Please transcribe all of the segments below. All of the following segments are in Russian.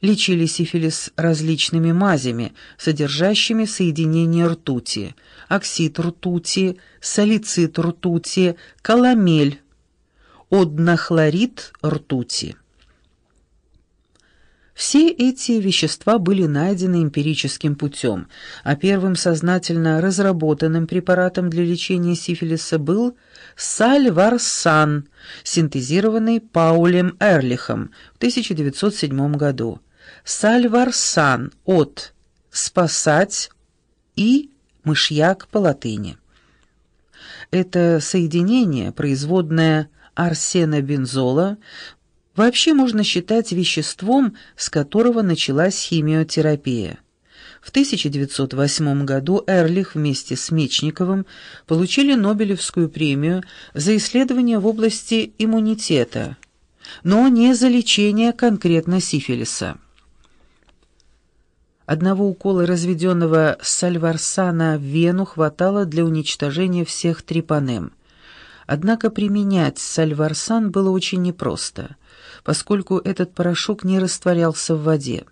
Лечили сифилис различными мазями, содержащими соединение ртути, оксид ртути, салицит ртути, каламель, однохлорид ртути. Все эти вещества были найдены эмпирическим путем, а первым сознательно разработанным препаратом для лечения сифилиса был сальварсан, синтезированный Паулем Эрлихом в 1907 году. Сальварсан от «спасать» и «мышьяк» по латыни. Это соединение, производное арсенобензола, вообще можно считать веществом, с которого началась химиотерапия. В 1908 году Эрлих вместе с Мечниковым получили Нобелевскую премию за исследования в области иммунитета, но не за лечение конкретно сифилиса. Одного укола разведенного сальварсана в вену хватало для уничтожения всех трипанем. Однако применять сальварсан было очень непросто – поскольку этот порошок не растворялся в воде.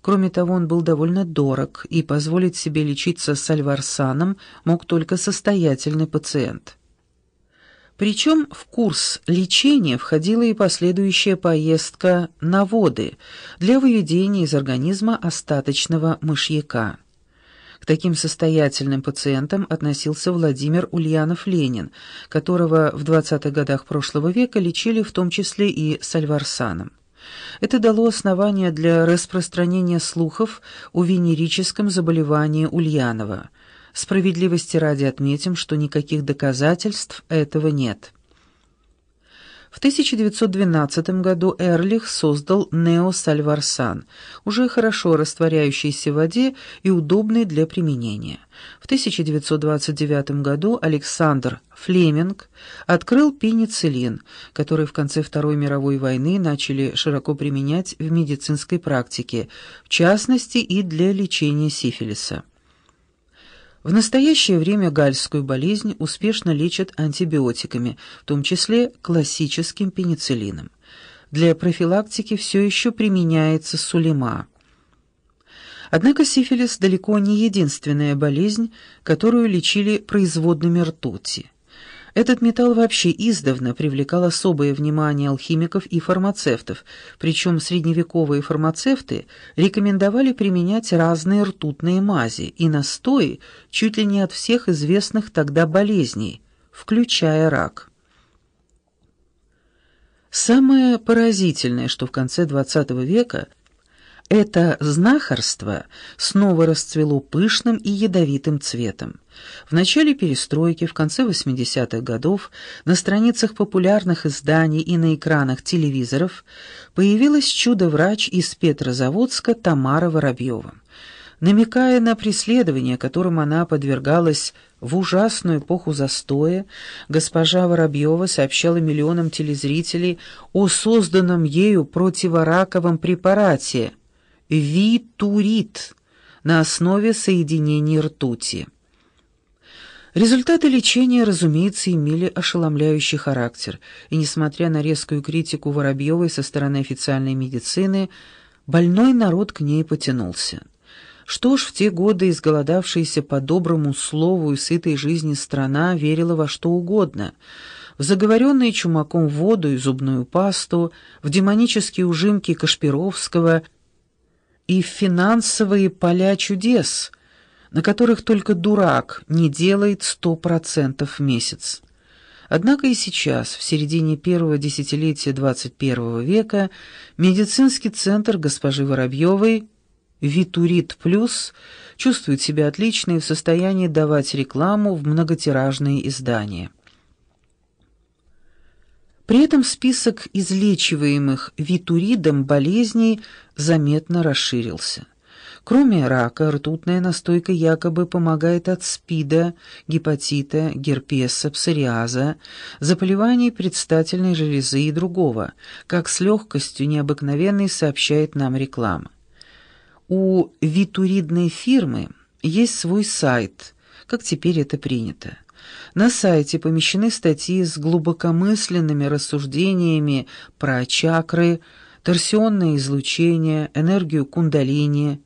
Кроме того, он был довольно дорог, и позволить себе лечиться сальварсаном мог только состоятельный пациент. Причем в курс лечения входила и последующая поездка на воды для выведения из организма остаточного мышьяка. К таким состоятельным пациентам относился Владимир Ульянов-Ленин, которого в 20-х годах прошлого века лечили в том числе и сальварсаном. Это дало основание для распространения слухов о венерическом заболевании Ульянова. Справедливости ради отметим, что никаких доказательств этого нет. В 1912 году Эрлих создал неосальварсан, уже хорошо растворяющийся в воде и удобный для применения. В 1929 году Александр Флеминг открыл пенициллин, который в конце Второй мировой войны начали широко применять в медицинской практике, в частности и для лечения сифилиса. В настоящее время гальскую болезнь успешно лечат антибиотиками, в том числе классическим пенициллином. Для профилактики все еще применяется сулима. Однако сифилис далеко не единственная болезнь, которую лечили производными ртути. Этот металл вообще издавна привлекал особое внимание алхимиков и фармацевтов, причем средневековые фармацевты рекомендовали применять разные ртутные мази и настои чуть ли не от всех известных тогда болезней, включая рак. Самое поразительное, что в конце XX века это знахарство снова расцвело пышным и ядовитым цветом. В начале перестройки, в конце 80-х годов, на страницах популярных изданий и на экранах телевизоров появилась чудо-врач из Петрозаводска Тамара Воробьева. Намекая на преследование, которым она подвергалась в ужасную эпоху застоя, госпожа Воробьева сообщала миллионам телезрителей о созданном ею противораковом препарате – витурит на основе соединений ртути. Результаты лечения, разумеется, имели ошеломляющий характер, и, несмотря на резкую критику Воробьевой со стороны официальной медицины, больной народ к ней потянулся. Что ж, в те годы изголодавшаяся по доброму слову и сытой жизни страна верила во что угодно — в заговоренные чумаком воду и зубную пасту, в демонические ужимки Кашпировского — и финансовые поля чудес, на которых только дурак не делает сто процентов в месяц. Однако и сейчас, в середине первого десятилетия XXI века, медицинский центр госпожи Воробьевой «Витурит Плюс» чувствует себя отлично и в состоянии давать рекламу в многотиражные издания. При этом список излечиваемых витуридом болезней заметно расширился. Кроме рака, ртутная настойка якобы помогает от СПИДа, гепатита, герпеса, псориаза, заболеваний предстательной железы и другого, как с легкостью необыкновенной сообщает нам реклама. У витуридной фирмы есть свой сайт, как теперь это принято. На сайте помещены статьи с глубокомысленными рассуждениями про чакры, торсионное излучение, энергию кундалини,